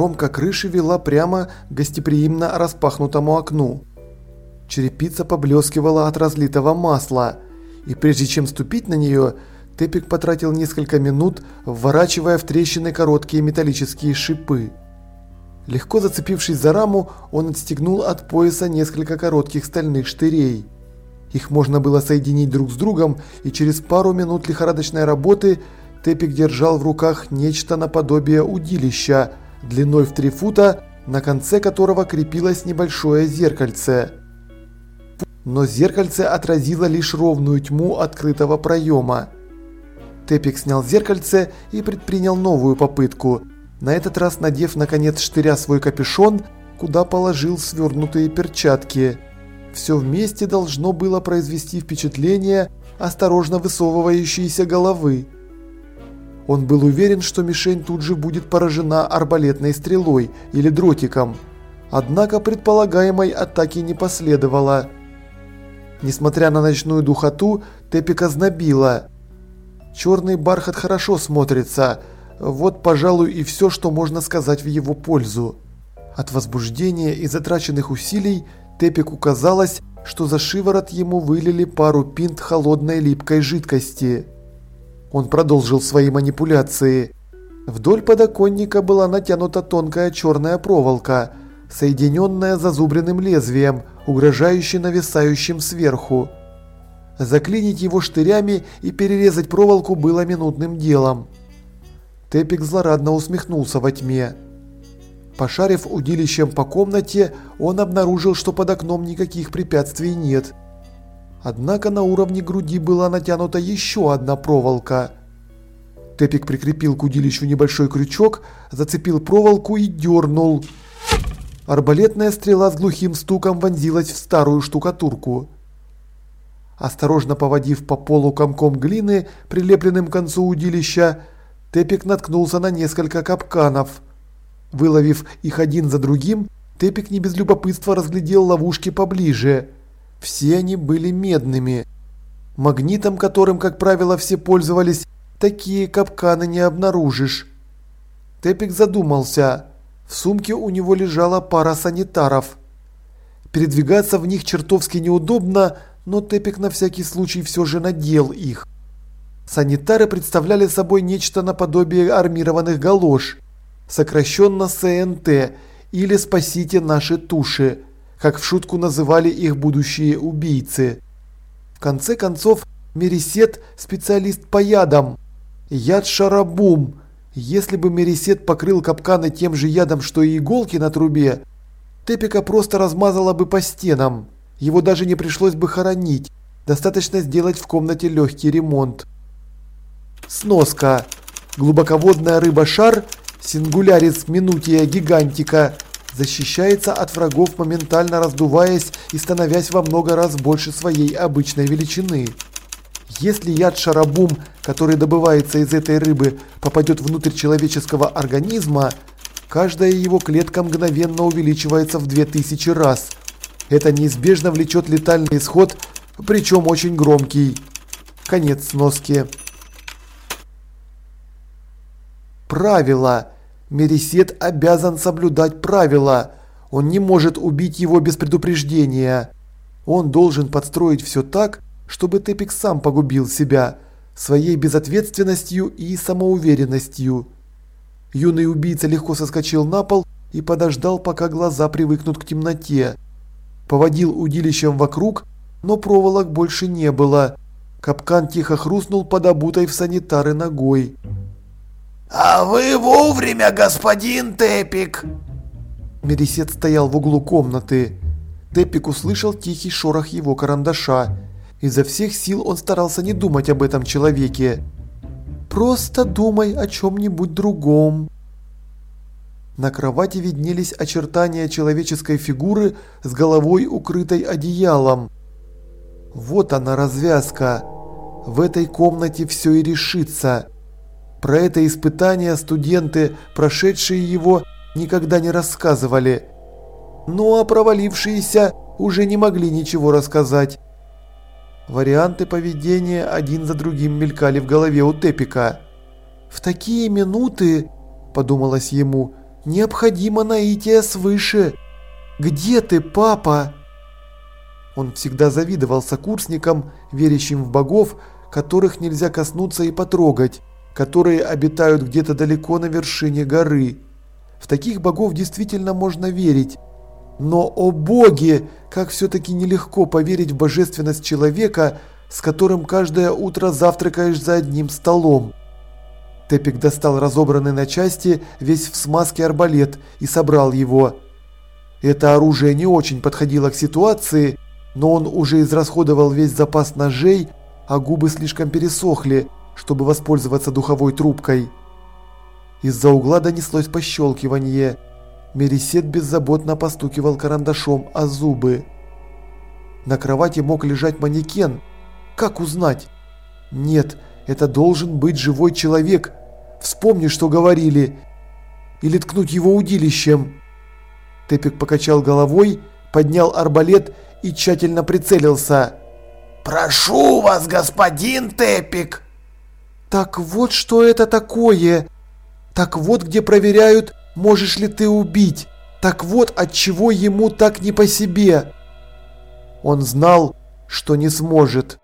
Кромка крыши вела прямо гостеприимно распахнутому окну. Черепица поблескивала от разлитого масла, и прежде чем ступить на нее, Тепик потратил несколько минут, вворачивая в трещины короткие металлические шипы. Легко зацепившись за раму, он отстегнул от пояса несколько коротких стальных штырей. Их можно было соединить друг с другом, и через пару минут лихорадочной работы Тепик держал в руках нечто наподобие удилища, длиной в три фута, на конце которого крепилось небольшое зеркальце. Но зеркальце отразило лишь ровную тьму открытого проема. Тепик снял зеркальце и предпринял новую попытку, на этот раз надев наконец штыря свой капюшон, куда положил свернутые перчатки. Все вместе должно было произвести впечатление осторожно высовывающейся головы. Он был уверен, что мишень тут же будет поражена арбалетной стрелой или дротиком. Однако предполагаемой атаки не последовало. Несмотря на ночную духоту, Тепика знобила. Черный бархат хорошо смотрится. Вот, пожалуй, и все, что можно сказать в его пользу. От возбуждения и затраченных усилий Тепику казалось, что за шиворот ему вылили пару пинт холодной липкой жидкости. Он продолжил свои манипуляции. Вдоль подоконника была натянута тонкая черная проволока, соединенная зазубренным лезвием, угрожающе нависающим сверху. Заклинить его штырями и перерезать проволоку было минутным делом. Тепик злорадно усмехнулся во тьме. Пошарив удилищем по комнате, он обнаружил, что под окном никаких препятствий нет. Однако на уровне груди была натянута еще одна проволока. Тепик прикрепил к удилищу небольшой крючок, зацепил проволоку и дернул. Арбалетная стрела с глухим стуком вонзилась в старую штукатурку. Осторожно поводив по полу комком глины, прилепленным к концу удилища, Тепик наткнулся на несколько капканов – Выловив их один за другим, Тепик не без любопытства разглядел ловушки поближе. Все они были медными. Магнитом, которым, как правило, все пользовались, такие капканы не обнаружишь. Тепик задумался. В сумке у него лежала пара санитаров. Передвигаться в них чертовски неудобно, но Тепик на всякий случай все же надел их. Санитары представляли собой нечто наподобие армированных галош – сокращенно СНТ или «Спасите наши туши», как в шутку называли их будущие убийцы. В конце концов, Мерисет – специалист по ядам. Яд Шарабум. Если бы Мерисет покрыл капканы тем же ядом, что и иголки на трубе, Тепика просто размазала бы по стенам. Его даже не пришлось бы хоронить. Достаточно сделать в комнате легкий ремонт. Сноска. Глубоководная рыба-шар – Сингулярис Минутия Гигантика защищается от врагов, моментально раздуваясь и становясь во много раз больше своей обычной величины. Если яд шарабум, который добывается из этой рыбы, попадет внутрь человеческого организма, каждая его клетка мгновенно увеличивается в 2000 раз. Это неизбежно влечет летальный исход, причем очень громкий. Конец сноски. Правила. Мересет обязан соблюдать правила. Он не может убить его без предупреждения. Он должен подстроить все так, чтобы Тепик сам погубил себя своей безответственностью и самоуверенностью. Юный убийца легко соскочил на пол и подождал, пока глаза привыкнут к темноте. Поводил удилищем вокруг, но проволок больше не было. Капкан тихо хрустнул под обутой в санитары ногой. «А вы вовремя, господин Тепик!» Мересет стоял в углу комнаты. Тепик услышал тихий шорох его карандаша. Изо всех сил он старался не думать об этом человеке. «Просто думай о чем-нибудь другом». На кровати виднелись очертания человеческой фигуры с головой, укрытой одеялом. Вот она развязка. В этой комнате все и решится. Про это испытание студенты, прошедшие его, никогда не рассказывали. Ну а провалившиеся уже не могли ничего рассказать. Варианты поведения один за другим мелькали в голове у Тепика. «В такие минуты, — подумалось ему, Необходимо наитие свыше. Где ты, папа?» Он всегда завидовал сокурсникам, верящим в богов, которых нельзя коснуться и потрогать, которые обитают где-то далеко на вершине горы. В таких богов действительно можно верить. Но, о боги, как все-таки нелегко поверить в божественность человека, с которым каждое утро завтракаешь за одним столом. Тепик достал разобранный на части весь в смазке арбалет и собрал его. Это оружие не очень подходило к ситуации, но он уже израсходовал весь запас ножей, а губы слишком пересохли, чтобы воспользоваться духовой трубкой. Из-за угла донеслось пощелкивание. Мересет беззаботно постукивал карандашом о зубы. На кровати мог лежать манекен. Как узнать? Нет, это должен быть живой человек. Вспомни, что говорили. Или ткнуть его удилищем. Тепик покачал головой, поднял арбалет и тщательно прицелился. «Прошу вас, господин Тепик!» «Так вот что это такое! Так вот где проверяют, можешь ли ты убить! Так вот от чего ему так не по себе!» Он знал, что не сможет.